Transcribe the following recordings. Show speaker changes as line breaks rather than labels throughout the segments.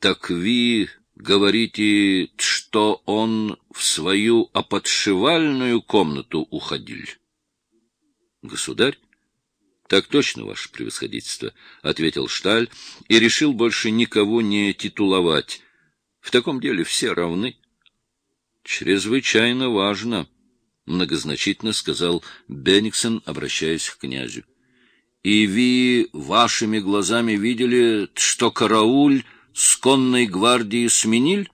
Так вы говорите, что он в свою оподшивальную комнату уходил? Государь? Так точно, ваше превосходительство, ответил Шталь и решил больше никого не титуловать. В таком деле все равны. Чрезвычайно важно, многозначительно сказал Бениксон, обращаясь к князю. И вы вашими глазами видели, что карауль с конной гвардии сменил?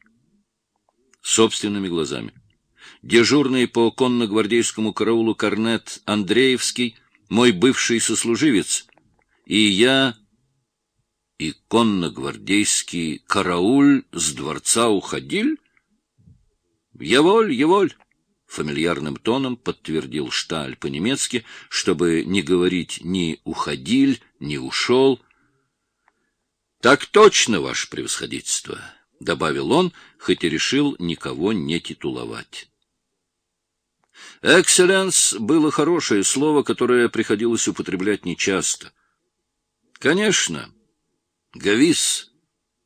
Собственными глазами. Дежурный по конно-гвардейскому караулу корнет Андреевский, мой бывший сослуживец, и я, и конно-гвардейский карауль с дворца уходил? Еволь, еволь! Фамильярным тоном подтвердил Шталь по-немецки, чтобы не говорить ни «уходил», ни «ушел», так точно, ваше превосходительство, добавил он, хоть и решил никого не титуловать. Экселленс было хорошее слово, которое приходилось употреблять нечасто. Конечно, гавис,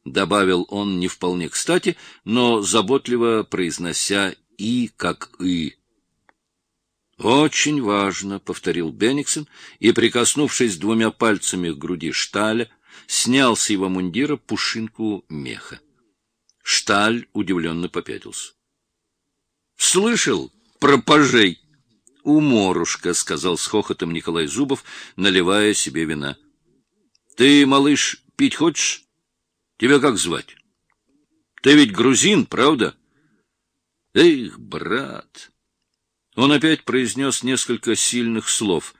добавил он не вполне кстати, но заботливо произнося и как и. Очень важно, повторил Бениксон и, прикоснувшись двумя пальцами к груди Шталя, снял с его мундира пушинку меха. Шталь удивленно попятился. — Слышал про пажей? — Уморушка, — сказал с хохотом Николай Зубов, наливая себе вина. — Ты, малыш, пить хочешь? Тебя как звать? Ты ведь грузин, правда? — Эх, брат! Он опять произнес несколько сильных слов.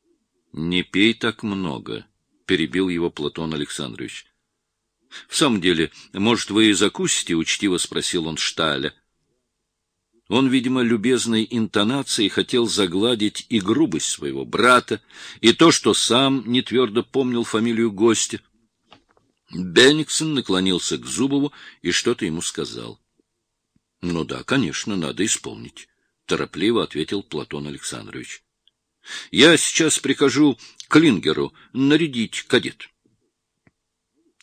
— Не пей так много. — перебил его Платон Александрович. — В самом деле, может, вы и закусите? — учтиво спросил он Шталя. Он, видимо, любезной интонацией хотел загладить и грубость своего брата, и то, что сам не твердо помнил фамилию гостя. Бенниксон наклонился к Зубову и что-то ему сказал. — Ну да, конечно, надо исполнить, — торопливо ответил Платон Александрович. — Я сейчас прикажу Клингеру нарядить кадет.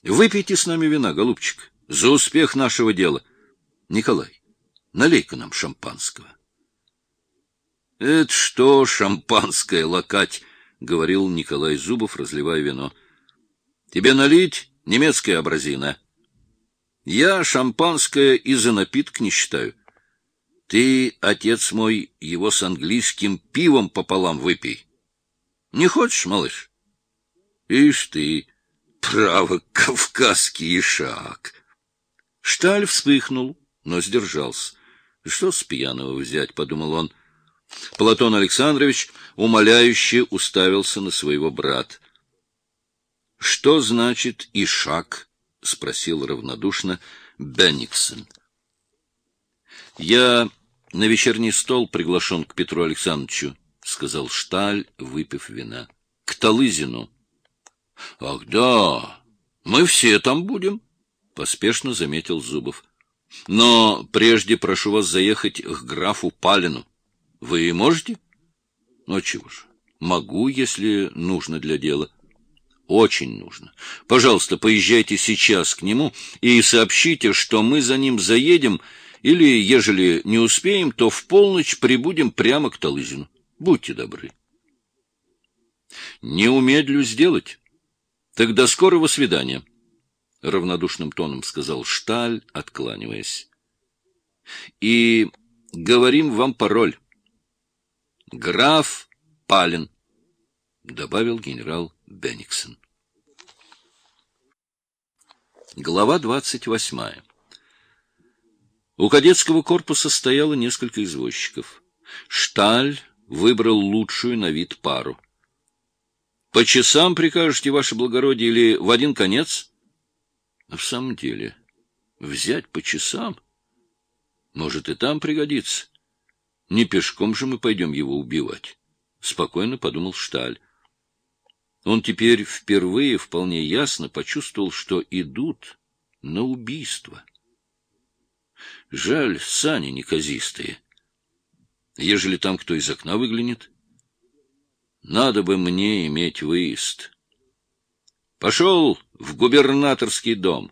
Выпейте с нами вина, голубчик, за успех нашего дела. Николай, налей-ка нам шампанского. — Это что шампанское лакать? — говорил Николай Зубов, разливая вино. — Тебе налить немецкая образина. Я шампанское и за напиток не считаю. Ты, отец мой, его с английским пивом пополам выпей. Не хочешь, малыш? Ишь ты, право, кавказский ишак. Шталь вспыхнул, но сдержался. Что с пьяного взять, подумал он. Платон Александрович умоляюще уставился на своего брата. Что значит ишак? спросил равнодушно Бенниксон. Я на вечерний стол приглашен к Петру Александровичу, — сказал Шталь, выпив вина. — К Талызину. — Ах, да, мы все там будем, — поспешно заметил Зубов. — Но прежде прошу вас заехать к графу Палину. Вы можете? — Ну, чего ж, могу, если нужно для дела. — Очень нужно. Пожалуйста, поезжайте сейчас к нему и сообщите, что мы за ним заедем, или, ежели не успеем, то в полночь прибудем прямо к Талызину. Будьте добры. Не умедлю сделать. Тогда скорого свидания, — равнодушным тоном сказал Шталь, откланиваясь. И говорим вам пароль. Граф Палин, — добавил генерал Бенниксон. Глава двадцать восьмая. У кадетского корпуса стояло несколько извозчиков. Шталь выбрал лучшую на вид пару. — По часам прикажете, ваше благородие, или в один конец? — В самом деле, взять по часам? Может, и там пригодится. Не пешком же мы пойдем его убивать, — спокойно подумал Шталь. Он теперь впервые вполне ясно почувствовал, что идут на убийство. Жаль, сани неказистые. Ежели там кто из окна выглянет, надо бы мне иметь выезд. Пошел в губернаторский дом.